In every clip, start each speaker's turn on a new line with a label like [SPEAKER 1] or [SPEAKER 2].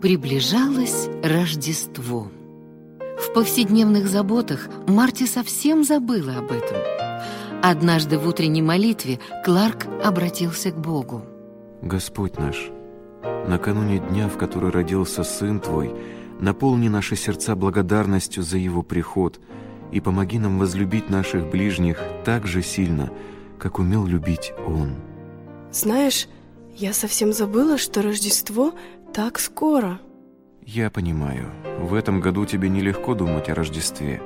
[SPEAKER 1] Приближалось Рождество. В повседневных заботах Марти совсем забыла об этом. Однажды в утренней молитве Кларк обратился к Богу.
[SPEAKER 2] «Господь наш, накануне дня, в который родился Сын Твой, наполни наши сердца благодарностью за Его приход и помоги нам возлюбить наших ближних так же сильно, как умел любить Он».
[SPEAKER 3] Знаешь, я совсем забыла, что Рождество так скоро.
[SPEAKER 2] Я понимаю. В этом году тебе нелегко думать о Рождестве.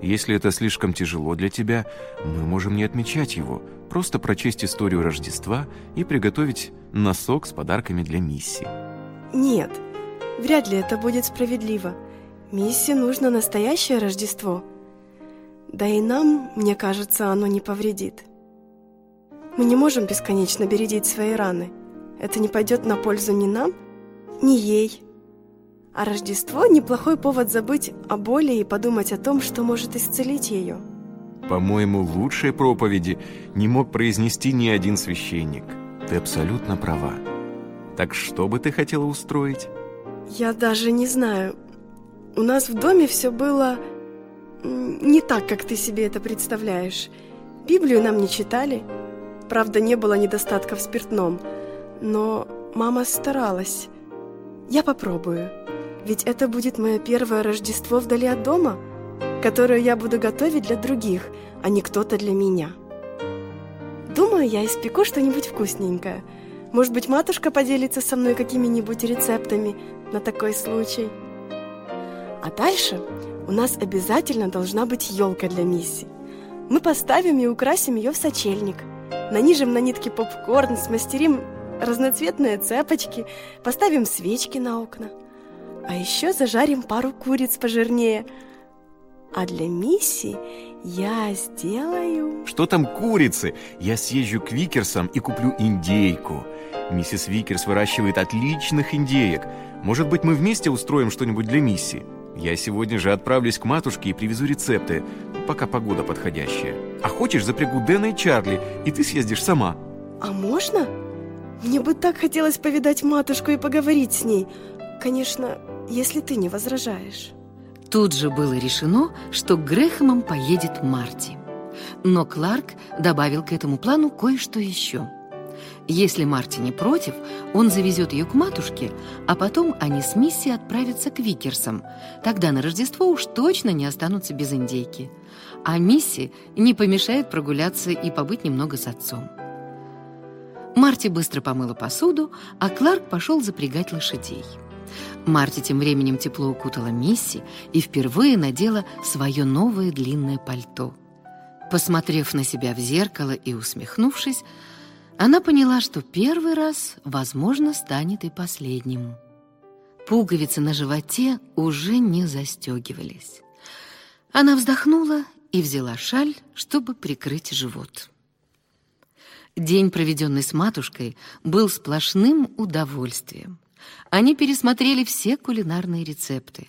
[SPEAKER 2] Если это слишком тяжело для тебя, мы можем не отмечать его, просто прочесть историю Рождества и приготовить носок с подарками для Мисси.
[SPEAKER 3] Нет, вряд ли это будет справедливо. Мисси нужно настоящее Рождество. Да и нам, мне кажется, оно не повредит. Мы не можем бесконечно бередить свои раны. Это не пойдет на пользу ни нам, ни ей. А Рождество – неплохой повод забыть о боли и подумать о том, что может исцелить ее.
[SPEAKER 2] По-моему, лучшие проповеди не мог произнести ни один священник. Ты абсолютно права. Так что бы ты хотела устроить?
[SPEAKER 3] Я даже не знаю. У нас в доме все было не так, как ты себе это представляешь. Библию нам не читали. Правда, не было недостатка в спиртном. Но мама старалась. Я попробую. Ведь это будет мое первое Рождество вдали от дома, которое я буду готовить для других, а не кто-то для меня. Думаю, я испеку что-нибудь вкусненькое. Может быть, матушка поделится со мной какими-нибудь рецептами на такой случай. А дальше у нас обязательно должна быть елка для Мисси. Мы поставим и украсим ее в сочельник. Нанижем на нитки попкорн, смастерим разноцветные цепочки, поставим свечки на окна. А еще зажарим пару куриц пожирнее. А для Мисси я сделаю...
[SPEAKER 2] Что там курицы? Я съезжу к Викерсам и куплю индейку. Миссис Викерс выращивает отличных индеек. Может быть, мы вместе устроим что-нибудь для Мисси? Я сегодня же отправлюсь к матушке и привезу рецепты, пока погода подходящая. А хочешь, запрягу Дэна и Чарли, и ты съездишь сама.
[SPEAKER 3] А можно? Мне бы так хотелось повидать матушку и поговорить с ней. Конечно, если ты не возражаешь.
[SPEAKER 1] Тут же было решено, что к Грэхэмам поедет Марти. Но Кларк добавил к этому плану кое-что еще. Если Марти не против, он завезет ее к матушке, а потом они с Мисси отправятся к Викерсам. Тогда на Рождество уж точно не останутся без индейки. А Мисси не помешает прогуляться и побыть немного с отцом. Марти быстро помыла посуду, а Кларк пошел запрягать лошадей. Марти тем временем тепло укутала Мисси и впервые надела свое новое длинное пальто. Посмотрев на себя в зеркало и усмехнувшись, она поняла, что первый раз, возможно, станет и последним. Пуговицы на животе уже не застегивались. Она вздохнула и взяла шаль, чтобы прикрыть живот. День, проведенный с матушкой, был сплошным удовольствием. Они пересмотрели все кулинарные рецепты.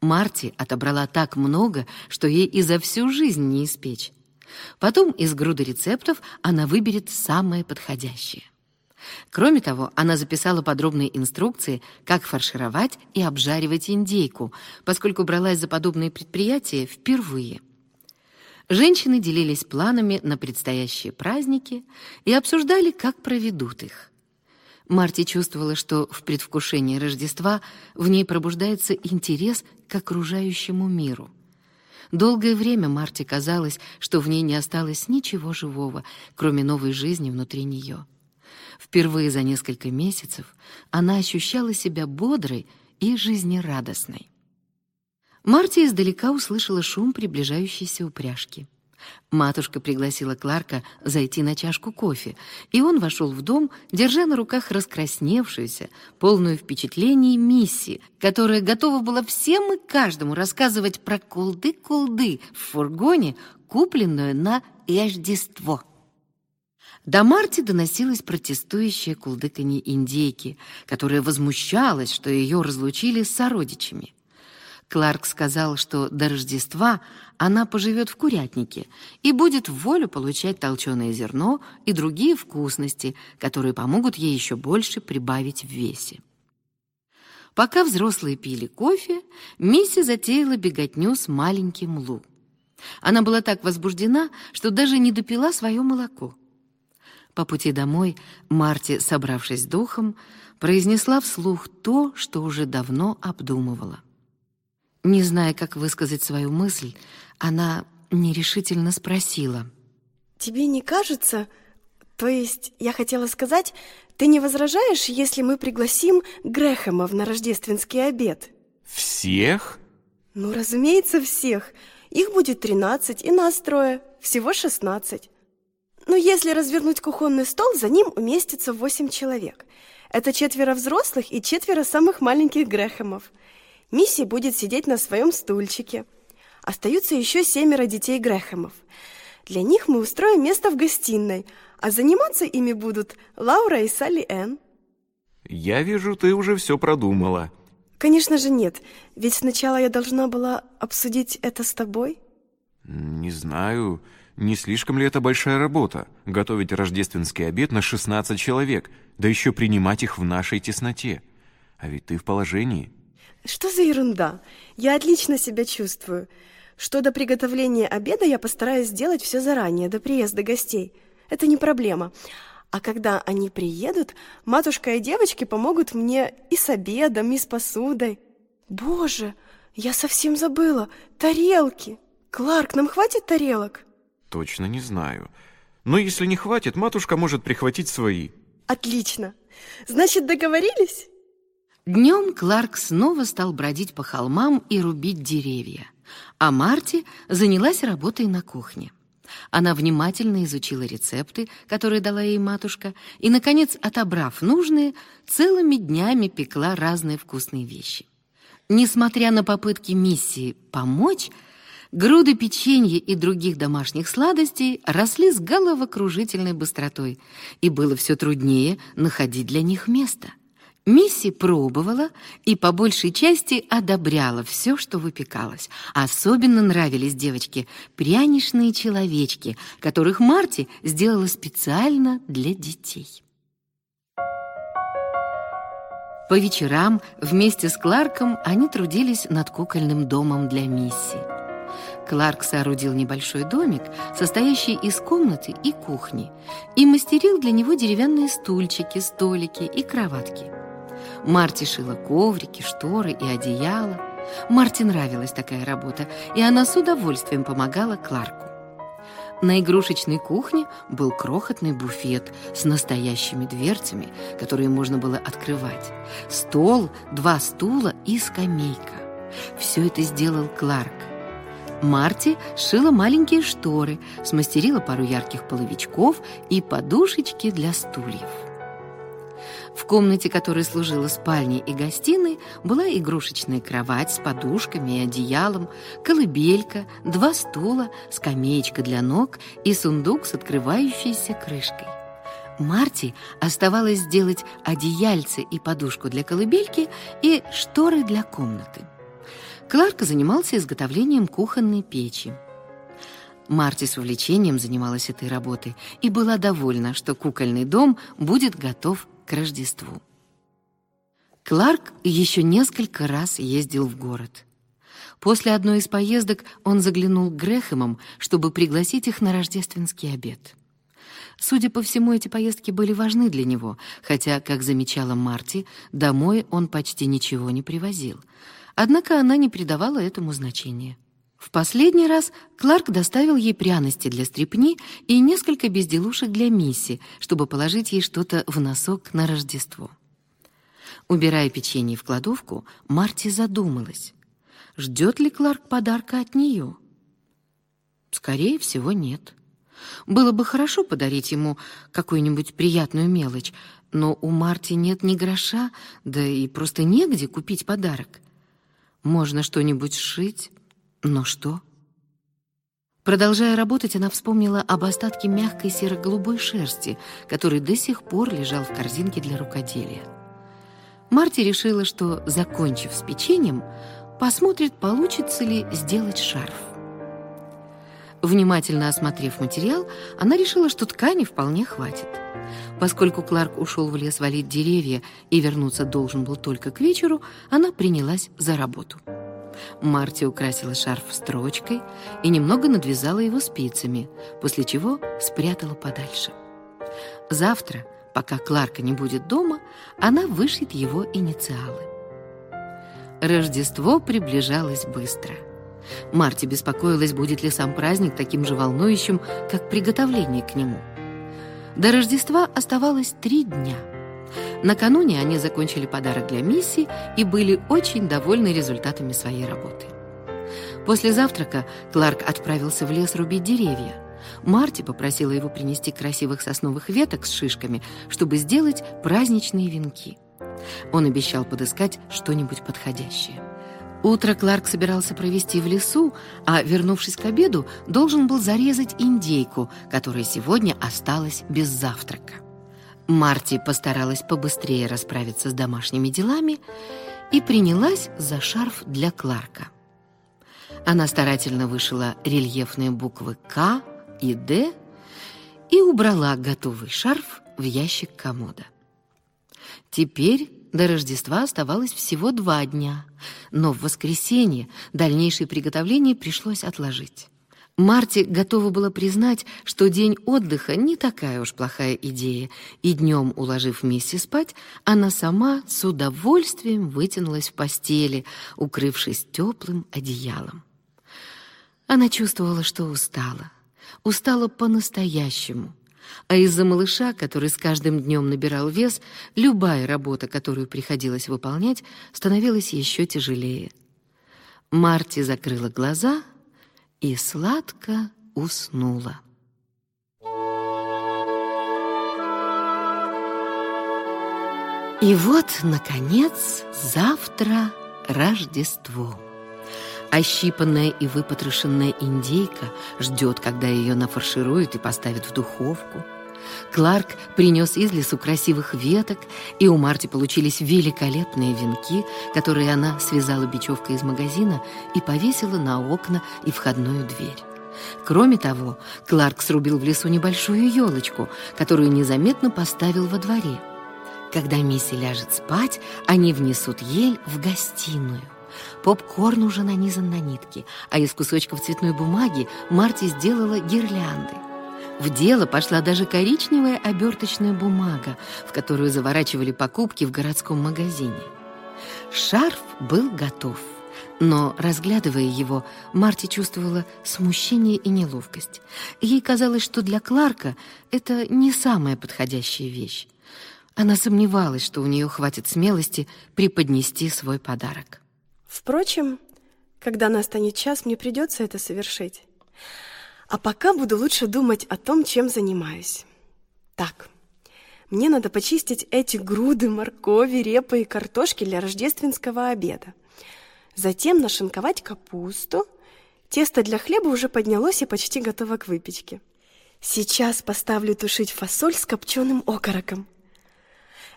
[SPEAKER 1] Марти отобрала так много, что ей и за всю жизнь не испечь. Потом из груды рецептов она выберет самое подходящее. Кроме того, она записала подробные инструкции, как фаршировать и обжаривать индейку, поскольку бралась за подобные предприятия впервые – Женщины делились планами на предстоящие праздники и обсуждали, как проведут их. Марти чувствовала, что в предвкушении Рождества в ней пробуждается интерес к окружающему миру. Долгое время Марти казалось, что в ней не осталось ничего живого, кроме новой жизни внутри нее. Впервые за несколько месяцев она ощущала себя бодрой и жизнерадостной. Марти издалека услышала шум приближающейся упряжки. Матушка пригласила Кларка зайти на чашку кофе, и он вошел в дом, держа на руках раскрасневшуюся, полную впечатлений Мисси, которая готова была всем и каждому рассказывать про колды-колды в фургоне, купленную на Рождество. До Марти доносилось протестующее кулдыканье индейки, которая возмущалась, что ее разлучили с сородичами. Кларк сказал, что до Рождества она поживет в курятнике и будет в волю получать толченое зерно и другие вкусности, которые помогут ей еще больше прибавить в весе. Пока взрослые пили кофе, Мисси затеяла беготню с маленьким Лу. Она была так возбуждена, что даже не допила свое молоко. По пути домой Марти, собравшись духом, произнесла вслух то, что уже давно обдумывала. Не зная, как высказать свою мысль, она нерешительно спросила.
[SPEAKER 3] «Тебе не кажется, то есть я хотела сказать, ты не возражаешь, если мы пригласим Грэхэма на рождественский обед?»
[SPEAKER 2] «Всех?»
[SPEAKER 3] «Ну, разумеется, всех. Их будет тринадцать, и нас трое. Всего шестнадцать. Но если развернуть кухонный стол, за ним уместится восемь человек. Это четверо взрослых и четверо самых маленьких Грэхэмов. Мисси будет сидеть на своем стульчике. Остаются еще семеро детей Грэхэмов. Для них мы устроим место в гостиной, а заниматься ими будут Лаура и Салли Энн.
[SPEAKER 2] Я вижу, ты уже все продумала.
[SPEAKER 3] Конечно же нет, ведь сначала я должна была обсудить это с тобой.
[SPEAKER 2] Не знаю, не слишком ли это большая работа — готовить рождественский обед на 16 человек, да еще принимать их в нашей тесноте. А ведь ты в положении.
[SPEAKER 3] Что за ерунда? Я отлично себя чувствую. Что до приготовления обеда, я постараюсь сделать все заранее, до приезда гостей. Это не проблема. А когда они приедут, матушка и девочки помогут мне и с обедом, и с посудой. Боже, я совсем забыла. Тарелки. Кларк, нам хватит тарелок?
[SPEAKER 2] Точно не знаю. Но если не хватит, матушка может прихватить свои.
[SPEAKER 3] Отлично. Значит, договорились?
[SPEAKER 1] Днем Кларк снова стал бродить по холмам и рубить деревья, а Марти занялась работой на кухне. Она внимательно изучила рецепты, которые дала ей матушка, и, наконец, отобрав нужные, целыми днями пекла разные вкусные вещи. Несмотря на попытки миссии помочь, груды печенья и других домашних сладостей росли с головокружительной быстротой, и было все труднее находить для них место – Мисси пробовала и по большей части одобряла все, что выпекалось. Особенно нравились девочке пряничные человечки, которых Марти сделала специально для детей. По вечерам вместе с Кларком они трудились над кукольным домом для Мисси. Кларк соорудил небольшой домик, состоящий из комнаты и кухни, и мастерил для него деревянные стульчики, столики и кроватки. Марти шила коврики, шторы и одеяла. Марти нравилась такая работа, и она с удовольствием помогала Кларку. На игрушечной кухне был крохотный буфет с настоящими дверцами, которые можно было открывать. Стол, два стула и скамейка. Все это сделал Кларк. Марти шила маленькие шторы, смастерила пару ярких половичков и подушечки для стульев. В комнате, которая служила спальней и гостиной, была игрушечная кровать с подушками и одеялом, колыбелька, два стула, скамеечка для ног и сундук с открывающейся крышкой. Марти оставалось сделать одеяльце и подушку для колыбельки и шторы для комнаты. Кларк занимался изготовлением кухонной печи. Марти с увлечением занималась этой работой и была довольна, что кукольный дом будет готов к Рождеству. Кларк еще несколько раз ездил в город. После одной из поездок он заглянул к Грэхэмам, чтобы пригласить их на рождественский обед. Судя по всему, эти поездки были важны для него, хотя, как замечала Марти, домой он почти ничего не привозил. Однако она не придавала этому значения. В последний раз Кларк доставил ей пряности для стрепни и несколько безделушек для Мисси, чтобы положить ей что-то в носок на Рождество. Убирая печенье в кладовку, Марти задумалась, ждет ли Кларк подарка от нее. Скорее всего, нет. Было бы хорошо подарить ему какую-нибудь приятную мелочь, но у Марти нет ни гроша, да и просто негде купить подарок. Можно что-нибудь сшить, но что? Продолжая работать, она вспомнила об остатке мягкой серо-голубой шерсти, который до сих пор лежал в корзинке для рукоделия. Марти решила, что, закончив с печеньем, посмотрит, получится ли сделать шарф. Внимательно осмотрев материал, она решила, что ткани вполне хватит. Поскольку Кларк ушел в лес валить деревья и вернуться должен был только к вечеру, она принялась за работу. Марти украсила шарф строчкой и немного надвязала его спицами, после чего спрятала подальше. Завтра, пока Кларка не будет дома, она вышьет его инициалы. Рождество приближалось быстро. Марти беспокоилась, будет ли сам праздник таким же волнующим, как приготовление к нему. До Рождества оставалось три дня. Накануне они закончили подарок для Мисси и были очень довольны результатами своей работы. После завтрака Кларк отправился в лес рубить деревья. Марти попросила его принести красивых сосновых веток с шишками, чтобы сделать праздничные венки. Он обещал подыскать что-нибудь подходящее. Утро Кларк собирался провести в лесу, а, вернувшись к обеду, должен был зарезать индейку, которая сегодня осталась без завтрака. Марти постаралась побыстрее расправиться с домашними делами и принялась за шарф для Кларка. Она старательно вышила рельефные буквы «К» и «Д» и убрала готовый шарф в ящик комода. Теперь до Рождества оставалось всего два дня, но в воскресенье дальнейшие приготовления пришлось отложить. Марти готова была признать, что день отдыха не такая уж плохая идея, и днем, уложив Мисси спать, она сама с удовольствием вытянулась в постели, укрывшись теплым одеялом. Она чувствовала, что устала. Устала по-настоящему. А из-за малыша, который с каждым днем набирал вес, любая работа, которую приходилось выполнять, становилась еще тяжелее. Марти закрыла глаза — и сладко уснула. И вот, наконец, завтра Рождество. Ощипанная и выпотрошенная индейка ждет, когда ее нафаршируют и поставят в духовку. Кларк принес из лесу красивых веток, и у Марти получились великолепные венки, которые она связала бечевкой из магазина и повесила на окна и входную дверь. Кроме того, Кларк срубил в лесу небольшую елочку, которую незаметно поставил во дворе. Когда Мисси ляжет спать, они внесут ель в гостиную. Попкорн уже нанизан на нитки, а из кусочков цветной бумаги Марти сделала гирлянды. В дело пошла даже коричневая оберточная бумага, в которую заворачивали покупки в городском магазине. Шарф был готов, но, разглядывая его, Марти чувствовала смущение и неловкость. Ей казалось, что для Кларка это не самая подходящая вещь. Она сомневалась, что у нее хватит смелости преподнести свой подарок.
[SPEAKER 3] Впрочем, когда настанет час, мне придется это совершить. А пока буду лучше думать о том, чем занимаюсь. Так, мне надо почистить эти груды моркови, репы и картошки для рождественского обеда. Затем нашинковать капусту. Тесто для хлеба уже поднялось и почти готово к выпечке. Сейчас поставлю тушить фасоль с копченым окороком.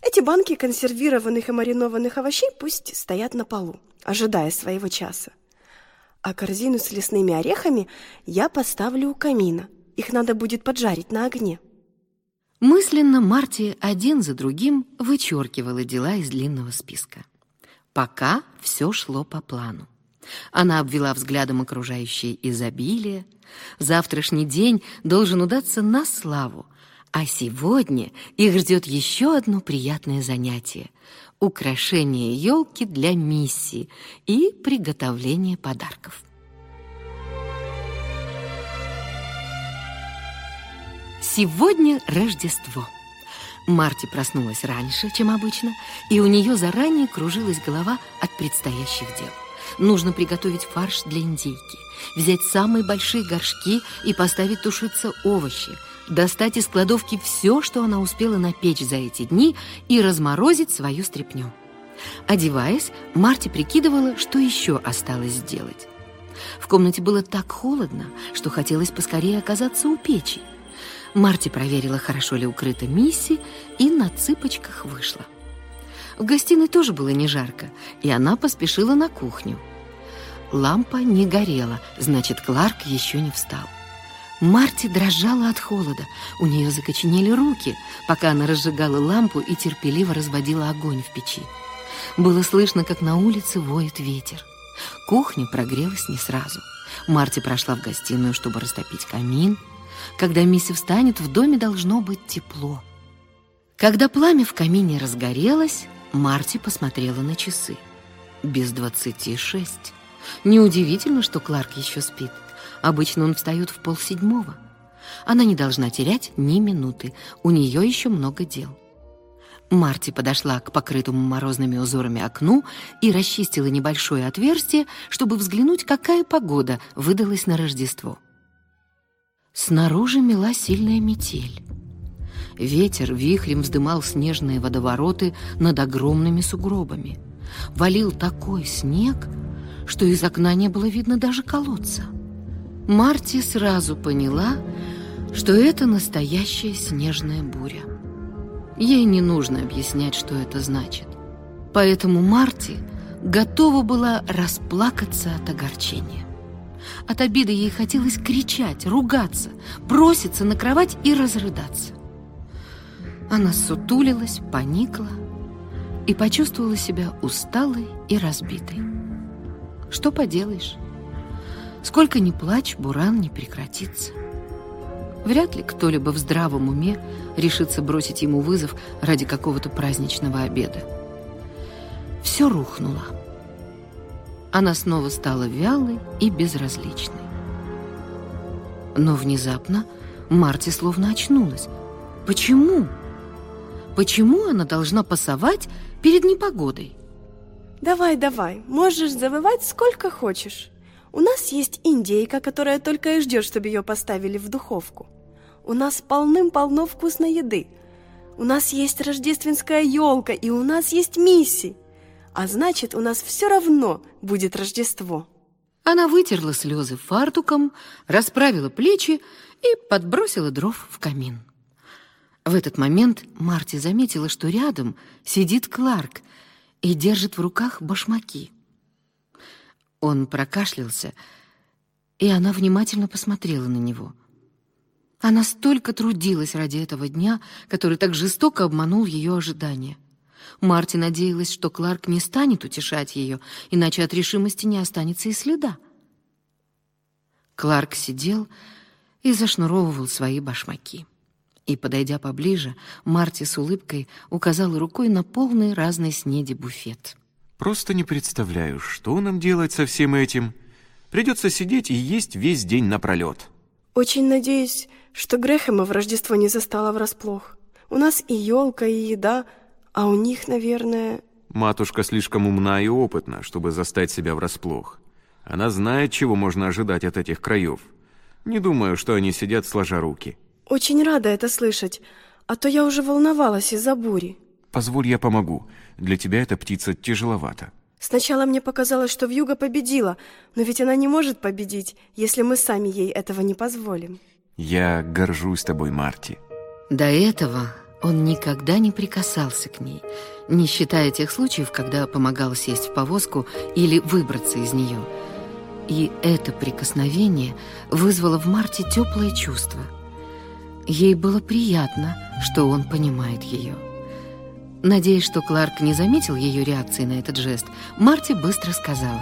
[SPEAKER 3] Эти банки консервированных и маринованных овощей пусть стоят на полу, ожидая своего часа а корзину с лесными орехами я поставлю у камина. Их надо будет поджарить на огне.
[SPEAKER 1] Мысленно Марти один за другим вычеркивала дела из длинного списка. Пока все шло по плану. Она обвела взглядом окружающее изобилие. Завтрашний день должен удаться на славу, а сегодня их ждет еще одно приятное занятие украшение елки для миссии и приготовление подарков. Сегодня Рождество. Марти проснулась раньше, чем обычно, и у нее заранее кружилась голова от предстоящих дел. Нужно приготовить фарш для индейки, взять самые большие горшки и поставить тушиться овощи, достать из кладовки все, что она успела напечь за эти дни, и разморозить свою стряпню. Одеваясь, Марти прикидывала, что еще осталось сделать. В комнате было так холодно, что хотелось поскорее оказаться у печи. Марти проверила, хорошо ли укрыта Мисси, и на цыпочках вышла. В гостиной тоже было не жарко, и она поспешила на кухню. Лампа не горела, значит, Кларк еще не встал. Марти дрожала от холода, у нее закоченели руки, пока она разжигала лампу и терпеливо разводила огонь в печи. Было слышно, как на улице воет ветер. Кухня прогрелась не сразу. Марти прошла в гостиную, чтобы растопить камин. Когда Мисси встанет, в доме должно быть тепло. Когда пламя в камине разгорелось, Марти посмотрела на часы. Без двадцати шесть. Неудивительно, что Кларк еще спит. Обычно он встает в полседьмого. Она не должна терять ни минуты. У нее еще много дел. Марти подошла к покрытому морозными узорами окну и расчистила небольшое отверстие, чтобы взглянуть, какая погода выдалась на Рождество. Снаружи мела сильная метель. Ветер вихрем вздымал снежные водовороты над огромными сугробами. Валил такой снег, что из окна не было видно даже колодца. Марти сразу поняла, что это настоящая снежная буря. Ей не нужно объяснять, что это значит. Поэтому Марти готова была расплакаться от огорчения. От обиды ей хотелось кричать, ругаться, броситься на кровать и разрыдаться. Она сутулилась, поникла и почувствовала себя усталой и разбитой. Что поделаешь? Сколько ни плачь, буран не прекратится. Вряд ли кто-либо в здравом уме решится бросить ему вызов ради какого-то праздничного обеда. Все рухнуло. Она снова стала вялой и безразличной. Но внезапно Марти словно очнулась. Почему? Почему она должна пасовать перед непогодой?
[SPEAKER 3] Давай, давай, можешь завывать сколько хочешь. У нас есть индейка, которая только и ждет, чтобы ее поставили в духовку. У нас полным-полно вкусной еды. У нас есть рождественская елка, и у нас есть мисси. А значит, у нас все равно будет Рождество.
[SPEAKER 1] Она вытерла слезы фартуком, расправила плечи и подбросила дров в камин. В этот момент Марти заметила, что рядом сидит Кларк и держит в руках башмаки. Он прокашлялся, и она внимательно посмотрела на него. Она столько трудилась ради этого дня, который так жестоко обманул ее ожидания. Марти надеялась, что Кларк не станет утешать ее, иначе от решимости не останется и следа. Кларк сидел и зашнуровывал свои башмаки. И, подойдя поближе, Марти с улыбкой указала рукой на полный разной снеди буфет.
[SPEAKER 2] Просто не представляю, что нам делать со всем этим. Придется сидеть и есть весь день напролет.
[SPEAKER 3] Очень надеюсь, что Грэхэма в Рождество не застала врасплох. У нас и елка, и еда, а у них, наверное...
[SPEAKER 2] Матушка слишком умна и опытна, чтобы застать себя врасплох. Она знает, чего можно ожидать от этих краев. Не думаю, что они сидят сложа руки.
[SPEAKER 3] Очень рада это слышать, а то я уже волновалась из-за бури.
[SPEAKER 2] Позволь, я помогу. Для тебя эта птица тяжеловата.
[SPEAKER 3] Сначала мне показалось, что вьюга победила, но ведь она не может победить, если мы сами ей этого не позволим.
[SPEAKER 2] Я горжусь тобой, Марти.
[SPEAKER 1] До этого он никогда не прикасался к ней, не считая тех случаев, когда помогал сесть в повозку или выбраться из нее. И это прикосновение вызвало в Марте теплое чувство. Ей было приятно, что он понимает ее. Надеясь, что Кларк не заметил ее реакции на этот жест, Марти быстро сказала.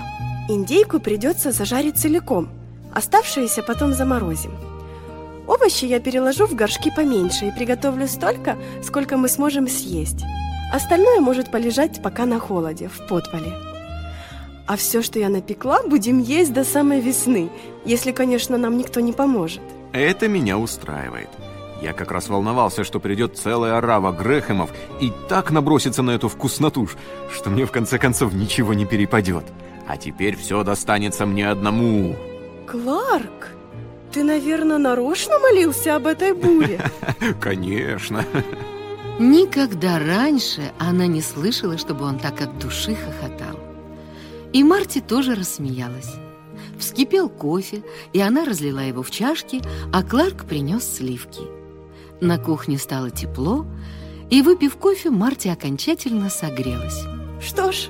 [SPEAKER 3] Индейку придется зажарить целиком, оставшиеся потом заморозим. Овощи я переложу в горшки поменьше и приготовлю столько, сколько мы сможем съесть. Остальное может полежать пока на холоде, в подполе. А все, что я напекла, будем есть до самой весны, если, конечно, нам никто не поможет.
[SPEAKER 2] Это меня устраивает. Я как раз волновался, что придет целая орава Грэхэмов и так набросится на эту вкусноту, что мне в конце концов ничего не перепадет. А теперь все достанется мне одному.
[SPEAKER 3] Кларк, ты, наверное, нарочно молился об этой буре?
[SPEAKER 2] Конечно.
[SPEAKER 1] Никогда раньше она не слышала, чтобы он так от души хохотал. И Марти тоже рассмеялась. Вскипел кофе, и она разлила его в чашки, а Кларк принес сливки. На кухне стало тепло, и, выпив кофе, Марти окончательно согрелась.
[SPEAKER 3] Что ж,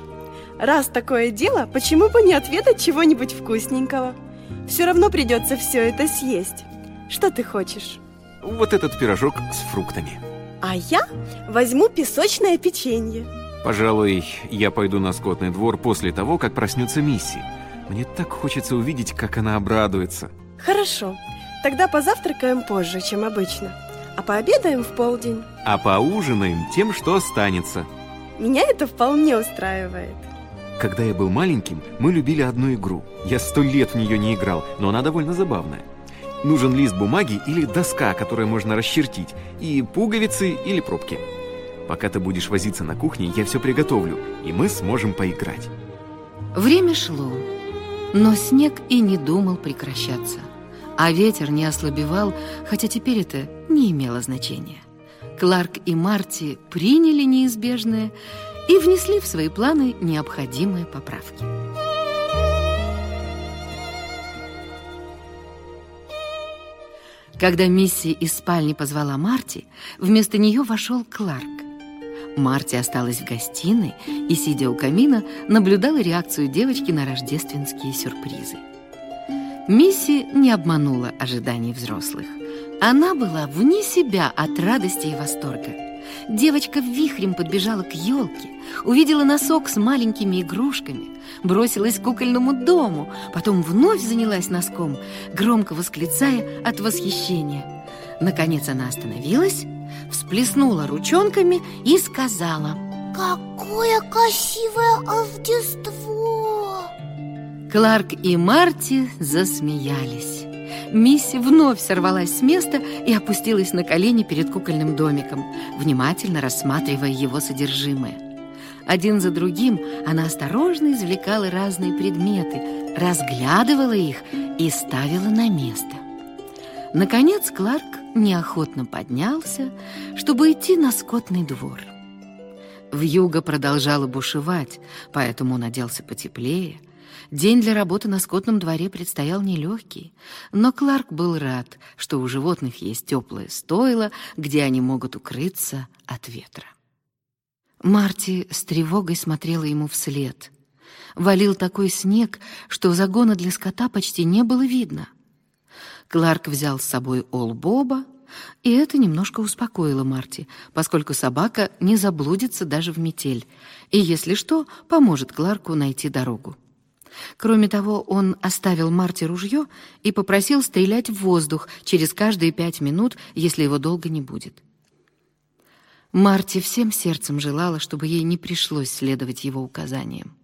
[SPEAKER 3] раз такое дело, почему бы не отведать чего-нибудь вкусненького? Все равно придется все это съесть. Что ты хочешь?
[SPEAKER 2] Вот этот пирожок с фруктами.
[SPEAKER 3] А я возьму песочное печенье.
[SPEAKER 2] Пожалуй, я пойду на скотный двор после того, как проснется Мисси. Мне так хочется увидеть, как она обрадуется.
[SPEAKER 3] Хорошо. Тогда позавтракаем позже, чем обычно. А пообедаем в полдень.
[SPEAKER 2] А поужинаем тем, что останется.
[SPEAKER 3] Меня это вполне устраивает.
[SPEAKER 2] Когда я был маленьким, мы любили одну игру. Я сто лет в нее не играл, но она довольно забавная. Нужен лист бумаги или доска, которую можно расчертить, и пуговицы или пробки. Пока ты будешь возиться на кухне, я все приготовлю, и мы сможем поиграть.
[SPEAKER 1] Время шло, но снег и не думал прекращаться. А ветер не ослабевал, хотя теперь это не имело значения. Кларк и Марти приняли неизбежное и внесли в свои планы необходимые поправки. Когда Мисси из спальни позвала Марти, вместо нее вошел Кларк. Марти осталась в гостиной и, сидя у камина, наблюдала реакцию девочки на рождественские сюрпризы. Мисси не обманула ожиданий взрослых. Она была вне себя от радости и восторга. Девочка вихрем подбежала к елке, увидела носок с маленькими игрушками, бросилась к кукольному дому, потом вновь занялась носком, громко восклицая от восхищения. Наконец она остановилась, всплеснула ручонками и сказала
[SPEAKER 4] «Какое красивое Рождество!»
[SPEAKER 1] Кларк и Марти засмеялись. Мисси вновь сорвалась с места и опустилась на колени перед кукольным домиком, внимательно рассматривая его содержимое. Один за другим она осторожно извлекала разные предметы, разглядывала их и ставила на место. Наконец Кларк неохотно поднялся, чтобы идти на скотный двор. Вьюга продолжала бушевать, поэтому он оделся потеплее. День для работы на скотном дворе предстоял нелегкий, но Кларк был рад, что у животных есть теплое стойло, где они могут укрыться от ветра. Марти с тревогой смотрела ему вслед. Валил такой снег, что загона для скота почти не было видно. Кларк взял с собой Ол Боба, и это немножко успокоило Марти, поскольку собака не заблудится даже в метель, и, если что, поможет Кларку найти дорогу. Кроме того, он оставил Марти ружье и попросил стрелять в воздух через каждые пять минут, если его долго не будет. Марти всем сердцем желала, чтобы ей не пришлось следовать его указаниям.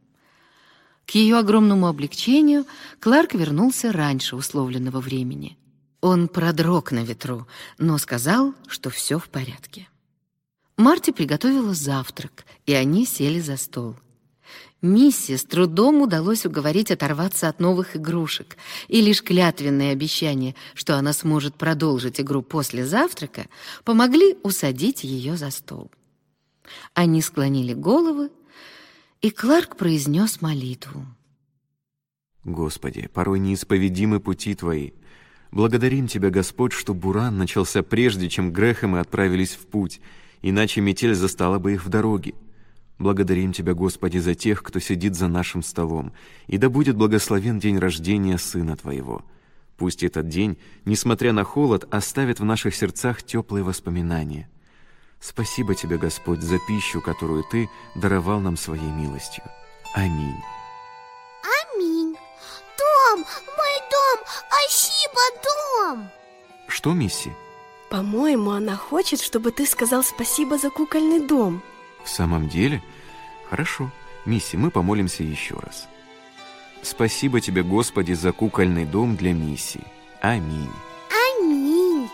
[SPEAKER 1] К ее огромному облегчению Кларк вернулся раньше условленного времени. Он продрог на ветру, но сказал, что все в порядке. Марти приготовила завтрак, и они сели за стол. Мисси с трудом удалось уговорить оторваться от новых игрушек, и лишь клятвенные обещания, что она сможет продолжить игру после завтрака, помогли усадить ее за стол. Они склонили головы, и Кларк произнес молитву.
[SPEAKER 2] Господи, порой неисповедимы пути Твои. Благодарим Тебя, Господь, что буран начался прежде, чем Грехом отправились в путь, иначе метель застала бы их в дороге. Благодарим Тебя, Господи, за тех, кто сидит за нашим столом, и да будет благословен день рождения Сына Твоего. Пусть этот день, несмотря на холод, оставит в наших сердцах теплые воспоминания. Спасибо Тебе, Господь, за пищу, которую Ты даровал нам своей милостью. Аминь.
[SPEAKER 4] Аминь. Дом, мой дом, Асиба дом.
[SPEAKER 2] Что, Мисси?
[SPEAKER 3] По-моему, она хочет, чтобы ты сказал спасибо за кукольный дом.
[SPEAKER 2] В самом деле? Хорошо. Мисси, мы помолимся еще раз. Спасибо тебе, Господи, за кукольный дом для Мисси. Аминь.
[SPEAKER 4] Аминь.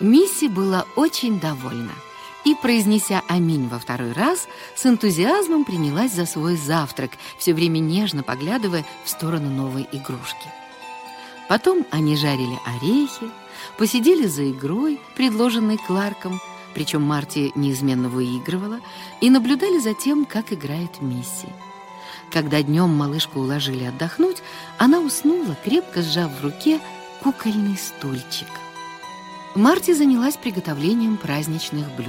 [SPEAKER 1] Мисси была очень довольна и, произнеся «Аминь» во второй раз, с энтузиазмом принялась за свой завтрак, все время нежно поглядывая в сторону новой игрушки. Потом они жарили орехи, посидели за игрой, предложенной Кларком, причем Марти неизменно выигрывала, и наблюдали за тем, как играет Мисси. Когда днем малышку уложили отдохнуть, она уснула, крепко сжав в руке кукольный стульчик. Марти занялась приготовлением праздничных блюд.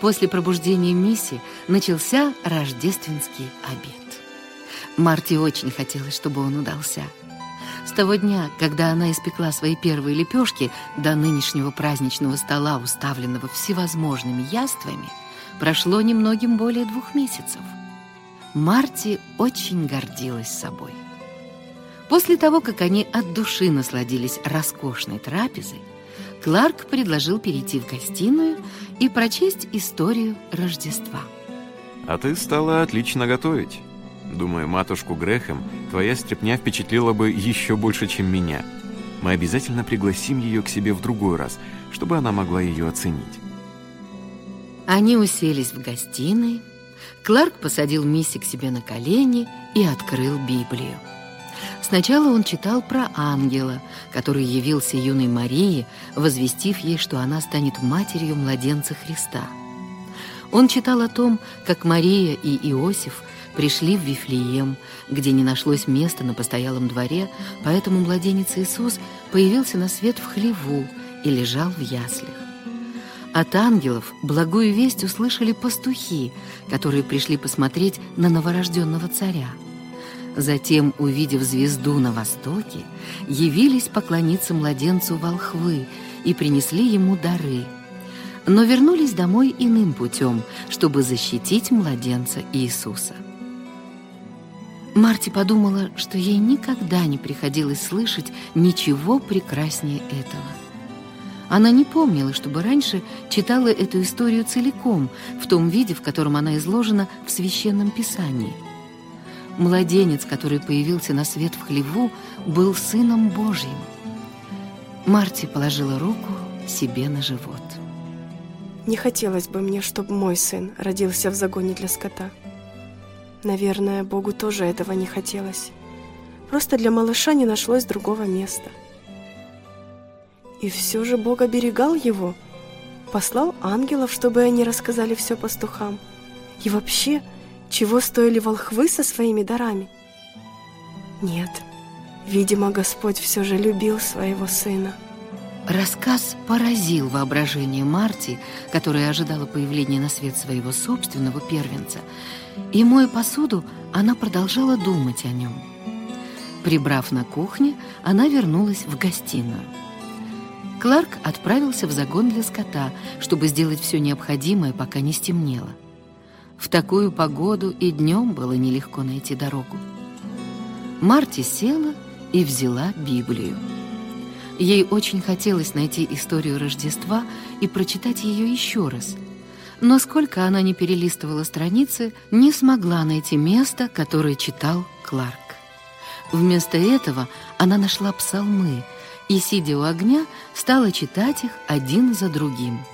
[SPEAKER 1] После пробуждения Мисси начался рождественский обед. Марти очень хотелось, чтобы он удался. С того дня, когда она испекла свои первые лепешки до нынешнего праздничного стола, уставленного всевозможными яствами, прошло немногим более двух месяцев. Марти очень гордилась собой. После того, как они от души насладились роскошной трапезой, Кларк предложил перейти в гостиную и прочесть историю Рождества.
[SPEAKER 2] А ты стала отлично готовить. Думаю, матушку Грехем твоя стряпня впечатлила бы еще больше, чем меня. Мы обязательно пригласим ее к себе в другой раз, чтобы она могла ее оценить.
[SPEAKER 1] Они уселись в гостиной. Кларк посадил Мисси к себе на колени и открыл Библию. Сначала он читал про ангела, который явился юной Марии, возвестив ей, что она станет матерью младенца Христа. Он читал о том, как Мария и Иосиф пришли в Вифлеем, где не нашлось места на постоялом дворе, поэтому младенец Иисус появился на свет в хлеву и лежал в яслях. От ангелов благую весть услышали пастухи, которые пришли посмотреть на новорожденного царя. Затем, увидев звезду на востоке, явились поклониться младенцу волхвы и принесли ему дары. Но вернулись домой иным путем, чтобы защитить младенца Иисуса. Марти подумала, что ей никогда не приходилось слышать ничего прекраснее этого. Она не помнила, чтобы раньше читала эту историю целиком, в том виде, в котором она изложена в Священном Писании – Младенец, который появился на свет в хлеву, был Сыном Божьим. Марти положила руку себе на живот.
[SPEAKER 3] Не хотелось бы мне, чтобы мой сын родился в загоне для скота. Наверное, Богу тоже этого не хотелось. Просто для малыша не нашлось другого места. И все же Бог оберегал его, послал ангелов, чтобы они рассказали все пастухам. И вообще чего стоили волхвы со своими дарами? Нет, видимо, Господь все же любил своего сына.
[SPEAKER 1] Рассказ поразил воображение Марти, которая ожидала появления на свет своего собственного первенца, и, моя посуду, она продолжала думать о нем. Прибрав на кухне, она вернулась в гостиную. Кларк отправился в загон для скота, чтобы сделать все необходимое, пока не стемнело. В такую погоду и днем было нелегко найти дорогу. Марти села и взяла Библию. Ей очень хотелось найти историю Рождества и прочитать ее еще раз. Но сколько она не перелистывала страницы, не смогла найти место, которое читал Кларк. Вместо этого она нашла псалмы и, сидя у огня, стала читать их один за другим –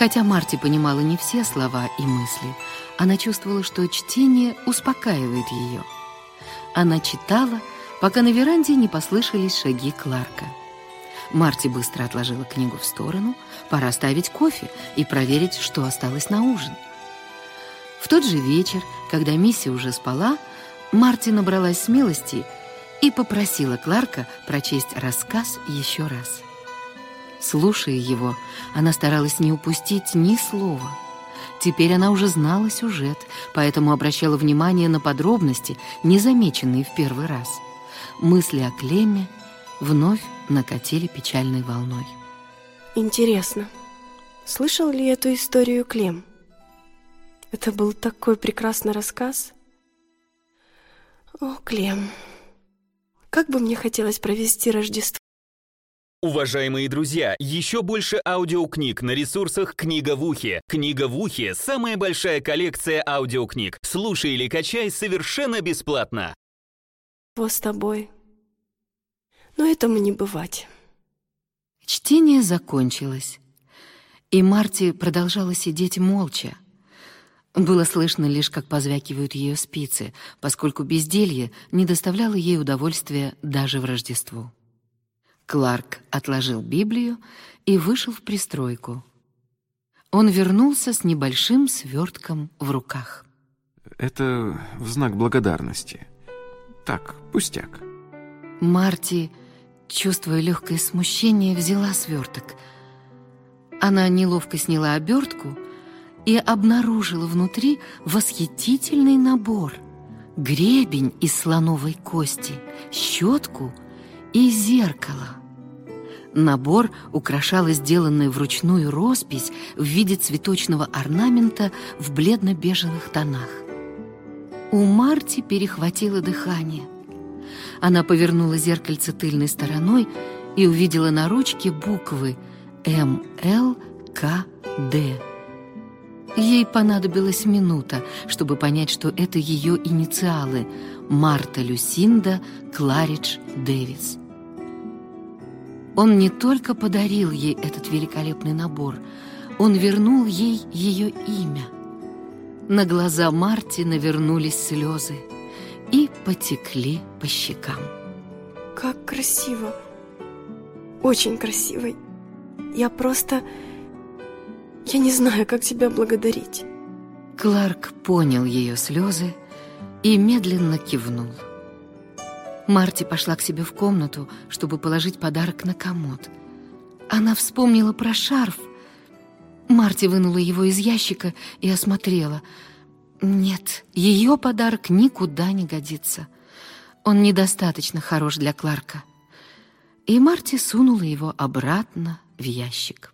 [SPEAKER 1] Хотя Марти понимала не все слова и мысли, она чувствовала, что чтение успокаивает ее. Она читала, пока на веранде не послышались шаги Кларка. Марти быстро отложила книгу в сторону, пора ставить кофе и проверить, что осталось на ужин. В тот же вечер, когда Мисси уже спала, Марти набралась смелости и попросила Кларка прочесть рассказ еще раз. Слушая его, она старалась не упустить ни слова. Теперь она уже знала сюжет, поэтому обращала внимание на подробности, незамеченные в первый раз. Мысли о Клеме вновь накатили печальной волной.
[SPEAKER 3] Интересно, слышал ли эту историю Клем? Это был такой прекрасный рассказ. О, Клем, как бы мне хотелось провести Рождество
[SPEAKER 5] Уважаемые друзья, еще больше аудиокниг на ресурсах «Книга в ухе». «Книга в ухе» — самая большая коллекция аудиокниг. Слушай или качай совершенно бесплатно.
[SPEAKER 3] «Во с тобой». Но этому не бывать.
[SPEAKER 1] Чтение закончилось, и Марти продолжала сидеть молча. Было слышно лишь, как позвякивают ее спицы, поскольку безделье не доставляло ей удовольствия даже в Рождество. Кларк отложил Библию и вышел в пристройку. Он вернулся с небольшим свертком в руках.
[SPEAKER 2] Это в знак благодарности. Так, пустяк.
[SPEAKER 1] Марти, чувствуя легкое смущение, взяла сверток. Она неловко сняла обертку и обнаружила внутри восхитительный набор. гребень из слоновой кости, щетку и зеркало. Набор украшала сделанная вручную роспись в виде цветочного орнамента в бледно-бежевых тонах. У Марти перехватило дыхание. Она повернула зеркальце тыльной стороной и увидела на ручке буквы МЛКД. Ей понадобилась минута, чтобы понять, что это ее инициалы Марта Люсинда Кларидж Дэвис. Он не только подарил ей этот великолепный набор, он вернул ей ее имя. На глаза Марти навернулись слезы и потекли по щекам.
[SPEAKER 3] Как красиво. Очень красиво. Я просто... Я не знаю, как тебя благодарить.
[SPEAKER 1] Кларк понял ее слезы и медленно кивнул. Марти пошла к себе в комнату, чтобы положить подарок на комод. Она вспомнила про шарф. Марти вынула его из ящика и осмотрела. Нет, ее подарок никуда не годится. Он недостаточно хорош для Кларка. И Марти сунула его обратно в ящик.